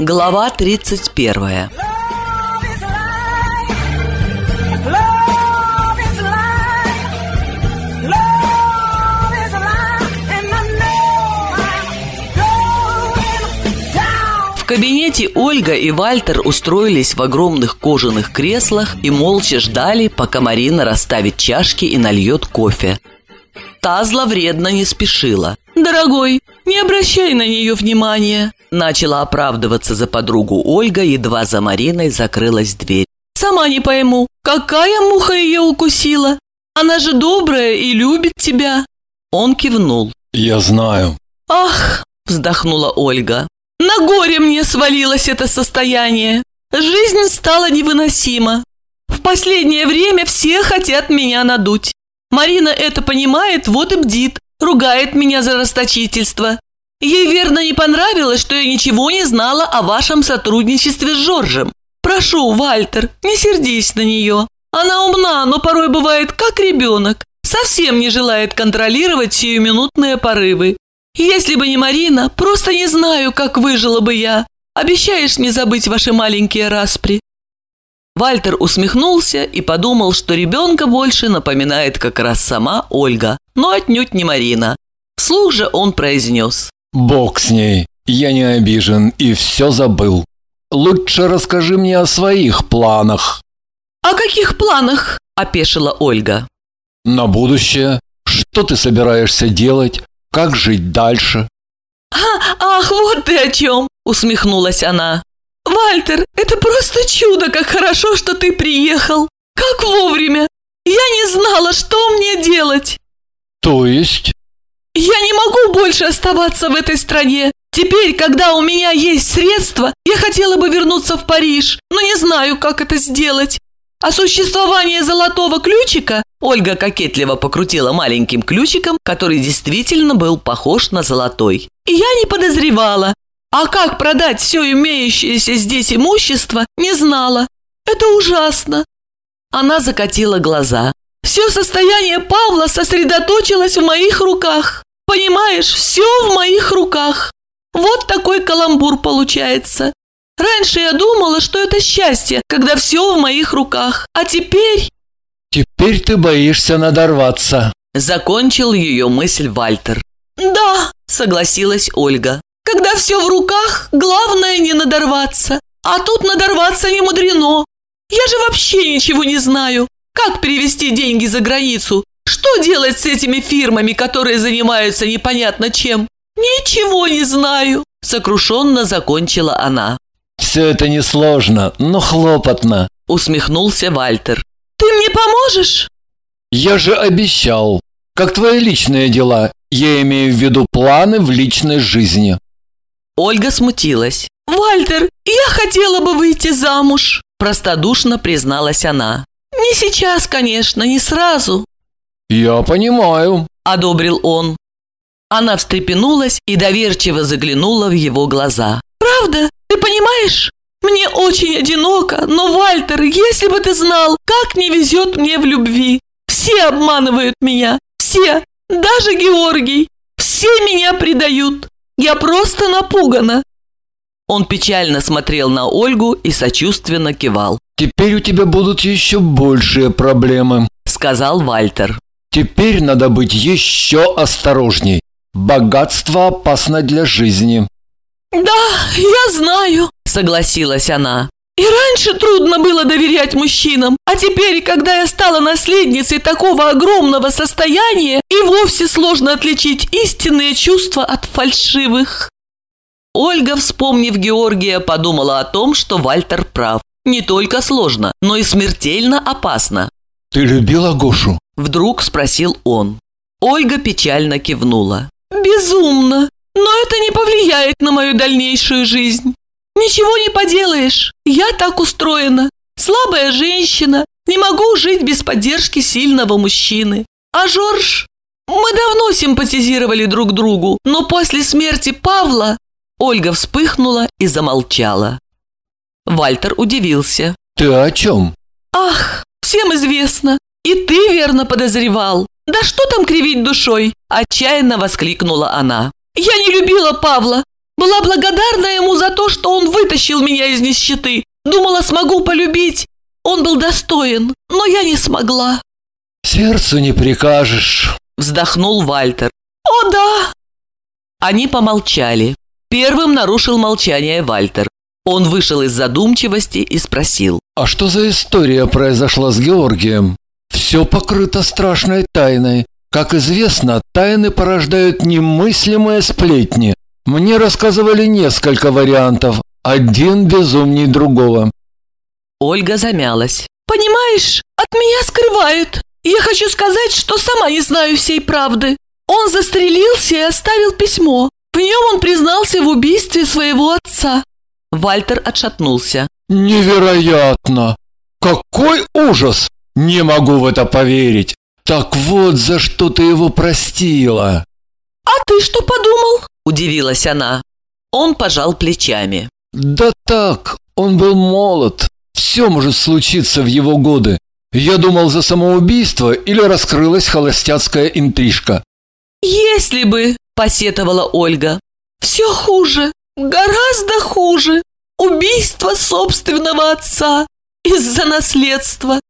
Глава 31 В кабинете Ольга и Вальтер устроились в огромных кожаных креслах и молча ждали, пока Марина расставит чашки и нальет кофе. Та зловредно не спешила. «Дорогой, не обращай на нее внимания!» Начала оправдываться за подругу Ольга, едва за Мариной закрылась дверь. «Сама не пойму, какая муха ее укусила? Она же добрая и любит тебя!» Он кивнул. «Я знаю». «Ах!» – вздохнула Ольга. «На горе мне свалилось это состояние. Жизнь стала невыносима. В последнее время все хотят меня надуть. Марина это понимает, вот и бдит, ругает меня за расточительство. Ей верно не понравилось, что я ничего не знала о вашем сотрудничестве с Жоржем. Прошу, Вальтер, не сердись на нее. Она умна, но порой бывает как ребенок. Совсем не желает контролировать сиюминутные порывы. Если бы не Марина, просто не знаю, как выжила бы я. Обещаешь мне забыть ваши маленькие распри?» Вальтер усмехнулся и подумал, что ребенка больше напоминает как раз сама Ольга, но отнюдь не Марина. Вслух же он произнес. «Бог с ней, я не обижен и все забыл. Лучше расскажи мне о своих планах». «О каких планах?» – опешила Ольга. «На будущее. Что ты собираешься делать? Как жить дальше?» «А, «Ах, вот ты о чем!» – усмехнулась она. «Вальтер, это просто чудо, как хорошо, что ты приехал! Как вовремя! Я не знала, что мне делать!» «То есть?» «Я не могу больше оставаться в этой стране! Теперь, когда у меня есть средства, я хотела бы вернуться в Париж, но не знаю, как это сделать. А существование золотого ключика Ольга кокетливо покрутила маленьким ключиком, который действительно был похож на золотой. И я не подозревала, а как продать все имеющееся здесь имущество, не знала. Это ужасно. Она закатила глаза. Все состояние Павла сосредоточилось в моих руках. Понимаешь, все в моих руках. Вот такой каламбур получается. Раньше я думала, что это счастье, когда все в моих руках. А теперь... Теперь ты боишься надорваться. Закончил ее мысль Вальтер. Да, согласилась Ольга. Когда все в руках, главное не надорваться. А тут надорваться не мудрено. Я же вообще ничего не знаю. Как перевести деньги за границу? Что делать с этими фирмами, которые занимаются непонятно чем? Ничего не знаю. Сокрушенно закончила она. Все это несложно, но хлопотно. Усмехнулся Вальтер. Ты мне поможешь? Я же обещал. Как твои личные дела? Я имею в виду планы в личной жизни. Ольга смутилась. «Вальтер, я хотела бы выйти замуж», – простодушно призналась она. «Не сейчас, конечно, не сразу». «Я понимаю», – одобрил он. Она встрепенулась и доверчиво заглянула в его глаза. «Правда? Ты понимаешь? Мне очень одиноко, но, Вальтер, если бы ты знал, как не везет мне в любви. Все обманывают меня, все, даже Георгий. Все меня предают. Я просто напугана!» Он печально смотрел на Ольгу и сочувственно кивал. «Теперь у тебя будут еще большие проблемы», — сказал Вальтер. «Теперь надо быть еще осторожней. Богатство опасно для жизни». «Да, я знаю», — согласилась она. «И раньше трудно было доверять мужчинам, а теперь, когда я стала наследницей такого огромного состояния, и вовсе сложно отличить истинные чувства от фальшивых». Ольга, вспомнив Георгия, подумала о том, что Вальтер прав. Не только сложно, но и смертельно опасно. «Ты любила Гошу?» Вдруг спросил он. Ольга печально кивнула. «Безумно! Но это не повлияет на мою дальнейшую жизнь. Ничего не поделаешь, я так устроена. Слабая женщина, не могу жить без поддержки сильного мужчины. А Жорж... Мы давно симпатизировали друг другу, но после смерти Павла... Ольга вспыхнула и замолчала. Вальтер удивился. «Ты о чем?» «Ах, всем известно. И ты верно подозревал. Да что там кривить душой?» Отчаянно воскликнула она. «Я не любила Павла. Была благодарна ему за то, что он вытащил меня из нищеты. Думала, смогу полюбить. Он был достоин, но я не смогла. «Сердцу не прикажешь», — вздохнул Вальтер. «О, да!» Они помолчали. Первым нарушил молчание Вальтер. Он вышел из задумчивости и спросил. «А что за история произошла с Георгием? Все покрыто страшной тайной. Как известно, тайны порождают немыслимые сплетни. Мне рассказывали несколько вариантов, один безумней другого. Ольга замялась. «Понимаешь, от меня скрывают. Я хочу сказать, что сама не знаю всей правды. Он застрелился и оставил письмо. В нем он признался в убийстве своего отца». Вальтер отшатнулся. «Невероятно! Какой ужас! Не могу в это поверить! Так вот за что ты его простила!» «А ты что подумал?» – удивилась она. Он пожал плечами. «Да так, он был молод. Все может случиться в его годы. Я думал за самоубийство или раскрылась холостяцкая интрижка». «Если бы», – посетовала Ольга. «Все хуже, гораздо хуже. Убийство собственного отца из-за наследства».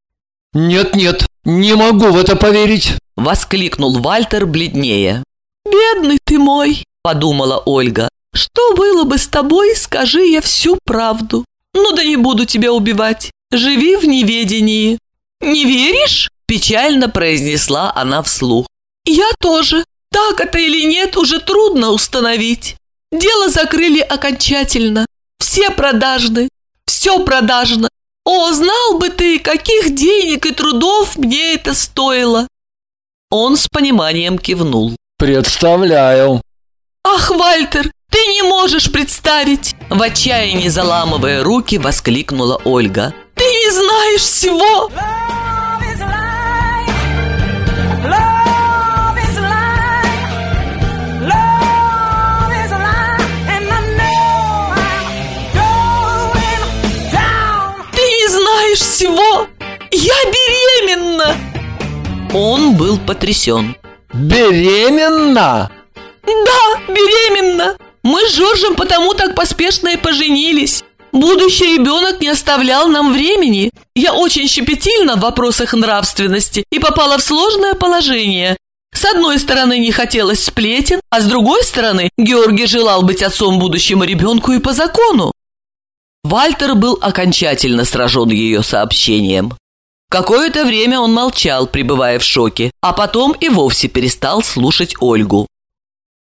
«Нет-нет, не могу в это поверить!» – воскликнул Вальтер бледнее. «Бедный ты мой!» – подумала Ольга. «Что было бы с тобой, скажи я всю правду. Ну да не буду тебя убивать. Живи в неведении». «Не веришь?» – печально произнесла она вслух. «Я тоже. Так это или нет, уже трудно установить. Дело закрыли окончательно. Все продажны. Все продажно. О, знал бы ты, каких денег и трудов мне это стоило!» Он с пониманием кивнул. «Представляю!» «Ах, Вальтер, ты не можешь представить!» В отчаянии заламывая руки, воскликнула Ольга. «Ты не знаешь всего!» Всего? Я беременна!» Он был потрясен. «Беременна?» «Да, беременна! Мы с Жоржем потому так поспешно и поженились. Будущий ребенок не оставлял нам времени. Я очень щепетильна в вопросах нравственности и попала в сложное положение. С одной стороны, не хотелось сплетен, а с другой стороны, Георгий желал быть отцом будущему ребенку и по закону. Вальтер был окончательно сражен ее сообщением. Какое-то время он молчал, пребывая в шоке, а потом и вовсе перестал слушать Ольгу.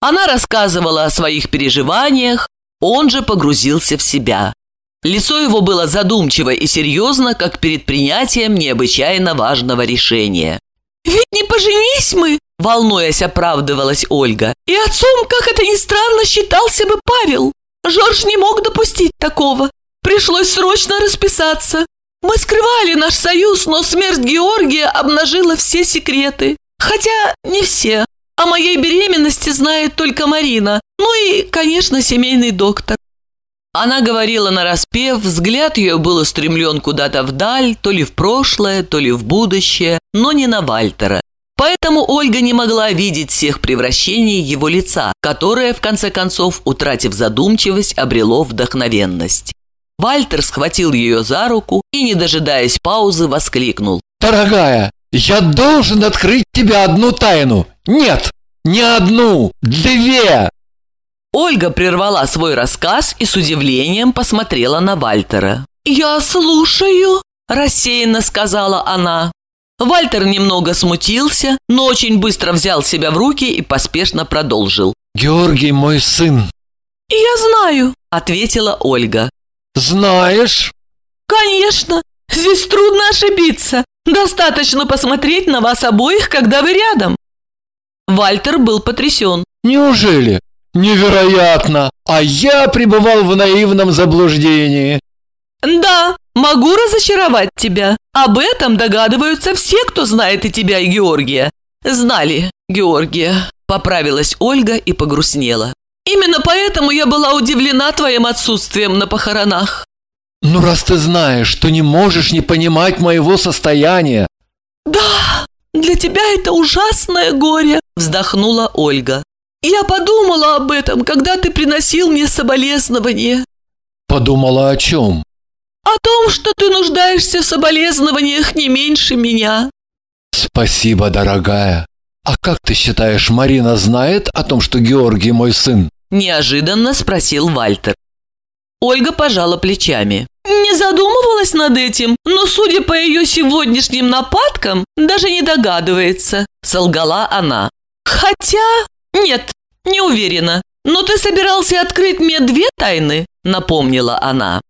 Она рассказывала о своих переживаниях, он же погрузился в себя. Лицо его было задумчиво и серьезно, как перед принятием необычайно важного решения. «Ведь не поженись мы!» – волнуясь, оправдывалась Ольга. «И отцом, как это ни странно, считался бы Павел. Жорж не мог допустить такого. Пришлось срочно расписаться. Мы скрывали наш союз, но смерть Георгия обнажила все секреты. Хотя не все. О моей беременности знает только Марина. Ну и, конечно, семейный доктор. Она говорила нараспев, взгляд ее был устремлен куда-то вдаль, то ли в прошлое, то ли в будущее, но не на Вальтера. Поэтому Ольга не могла видеть всех превращений его лица, которое, в конце концов, утратив задумчивость, обрело вдохновенность. Вальтер схватил ее за руку и, не дожидаясь паузы, воскликнул. «Дорогая, я должен открыть тебе одну тайну! Нет, не одну, две!» Ольга прервала свой рассказ и с удивлением посмотрела на Вальтера. «Я слушаю», – рассеянно сказала она. Вальтер немного смутился, но очень быстро взял себя в руки и поспешно продолжил. «Георгий мой сын». «Я знаю», – ответила Ольга. Знаешь? Конечно. Здесь трудно ошибиться. Достаточно посмотреть на вас обоих, когда вы рядом. Вальтер был потрясен. Неужели? Невероятно! А я пребывал в наивном заблуждении. Да, могу разочаровать тебя. Об этом догадываются все, кто знает и тебя, и Георгия. Знали Георгия. Поправилась Ольга и погрустнела. Именно поэтому я была удивлена твоим отсутствием на похоронах. Ну, раз ты знаешь, то не можешь не понимать моего состояния. Да, для тебя это ужасное горе, вздохнула Ольга. Я подумала об этом, когда ты приносил мне соболезнования. Подумала о чем? О том, что ты нуждаешься в соболезнованиях не меньше меня. Спасибо, дорогая. А как ты считаешь, Марина знает о том, что Георгий мой сын? Неожиданно спросил Вальтер. Ольга пожала плечами. Не задумывалась над этим, но, судя по ее сегодняшним нападкам, даже не догадывается, солгала она. Хотя... Нет, не уверена. Но ты собирался открыть мне две тайны, напомнила она.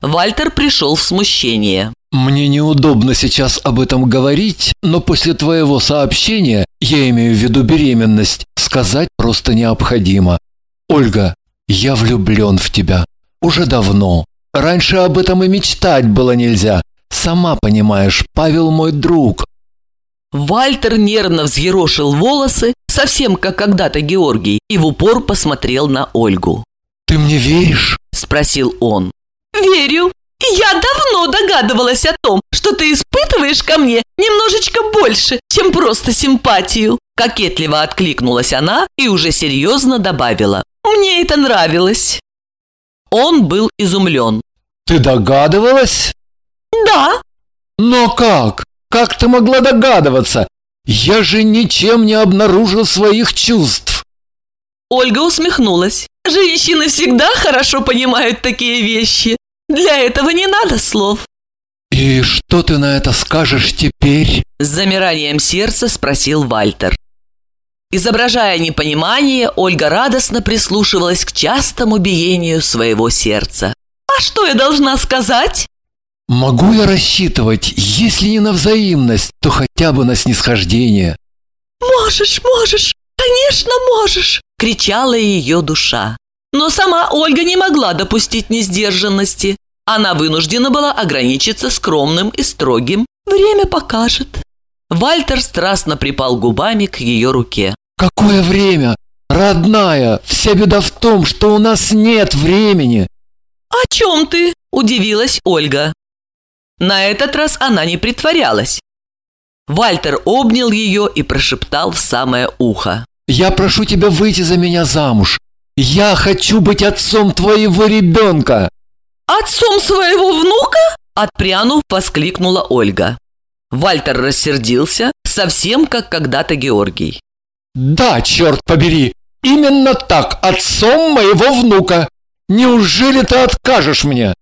Вальтер пришел в смущение. Мне неудобно сейчас об этом говорить, но после твоего сообщения, я имею в виду беременность, сказать просто необходимо. Ольга, я влюблен в тебя. Уже давно. Раньше об этом и мечтать было нельзя. Сама понимаешь, Павел мой друг. Вальтер нервно взъерошил волосы, совсем как когда-то Георгий, и в упор посмотрел на Ольгу. «Ты мне веришь?» – спросил он. «Верю. Я давно догадывалась о том, что ты испытываешь ко мне немножечко больше, чем просто симпатию». Кокетливо откликнулась она и уже серьезно добавила. «Мне это нравилось». Он был изумлен. «Ты догадывалась?» «Да». «Но как? Как ты могла догадываться? Я же ничем не обнаружил своих чувств». Ольга усмехнулась. «Женщины всегда хорошо понимают такие вещи. Для этого не надо слов». «И что ты на это скажешь теперь?» С замиранием сердца спросил Вальтер. Изображая непонимание, Ольга радостно прислушивалась к частому биению своего сердца. «А что я должна сказать?» «Могу я рассчитывать, если не на взаимность, то хотя бы на снисхождение?» «Можешь, можешь, конечно можешь!» – кричала ее душа. Но сама Ольга не могла допустить несдержанности. Она вынуждена была ограничиться скромным и строгим. «Время покажет». Вальтер страстно припал губами к ее руке. Какое время? Родная, вся беда в том, что у нас нет времени. О чем ты? Удивилась Ольга. На этот раз она не притворялась. Вальтер обнял ее и прошептал в самое ухо. «Я прошу тебя выйти за меня замуж. Я хочу быть отцом твоего ребенка!» «Отцом своего внука?» Отпрянув, воскликнула Ольга. Вальтер рассердился, совсем как когда-то Георгий. «Да, черт побери! Именно так, отцом моего внука! Неужели ты откажешь мне?»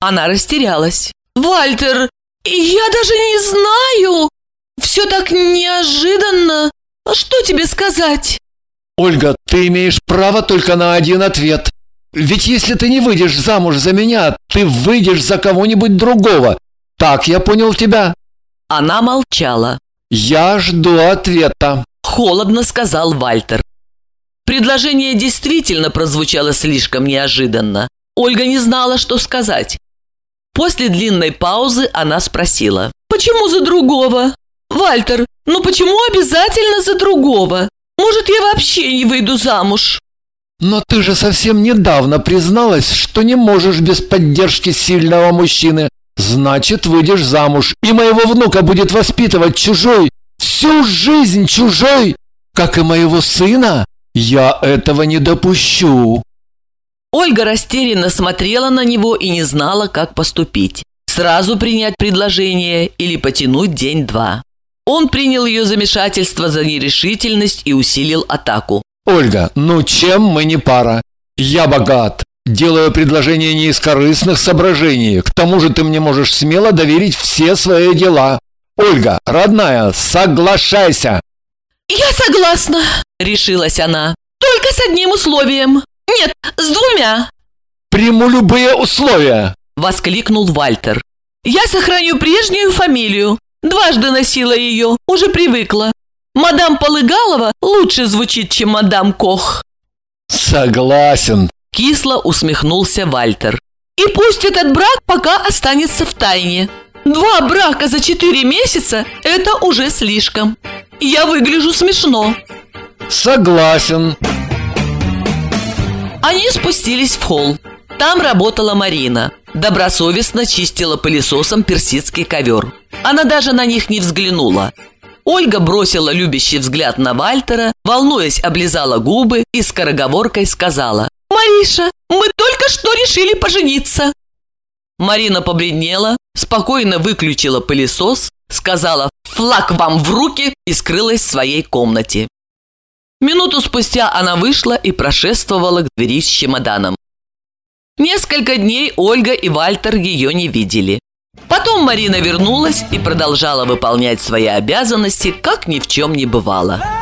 Она растерялась. «Вальтер, я даже не знаю! Все так неожиданно! Что тебе сказать?» «Ольга, ты имеешь право только на один ответ. Ведь если ты не выйдешь замуж за меня, ты выйдешь за кого-нибудь другого. Так я понял тебя?» Она молчала. «Я жду ответа». Холодно сказал Вальтер. Предложение действительно прозвучало слишком неожиданно. Ольга не знала, что сказать. После длинной паузы она спросила. «Почему за другого? Вальтер, ну почему обязательно за другого? Может, я вообще не выйду замуж?» «Но ты же совсем недавно призналась, что не можешь без поддержки сильного мужчины. Значит, выйдешь замуж, и моего внука будет воспитывать чужой, всю жизнь чужой, как и моего сына, я этого не допущу». Ольга растерянно смотрела на него и не знала, как поступить. Сразу принять предложение или потянуть день-два. Он принял ее замешательство за нерешительность и усилил атаку. «Ольга, ну чем мы не пара? Я богат, делаю предложение не из корыстных соображений. К тому же ты мне можешь смело доверить все свои дела. Ольга, родная, соглашайся!» «Я согласна!» – решилась она. «Только с одним условием. Нет, с двумя!» «Приму любые условия!» – воскликнул Вальтер. «Я сохраню прежнюю фамилию. Дважды носила ее, уже привыкла. Мадам Полыгалова лучше звучит, чем мадам Кох». «Согласен!» – кисло усмехнулся Вальтер. «И пусть этот брак пока останется в тайне. Два брака за четыре месяца – это уже слишком. Я выгляжу смешно. Согласен. Они спустились в холл. Там работала Марина. Добросовестно чистила пылесосом персидский ковер. Она даже на них не взглянула. Ольга бросила любящий взгляд на Вальтера, волнуясь, облизала губы и скороговоркой сказала «Мариша, мы только что решили пожениться!» Марина побледнела, спокойно выключила пылесос, сказала «флаг вам в руки» и скрылась в своей комнате. Минуту спустя она вышла и прошествовала к двери с чемоданом. Несколько дней Ольга и Вальтер ее не видели. Потом Марина вернулась и продолжала выполнять свои обязанности, как ни в чем не бывало.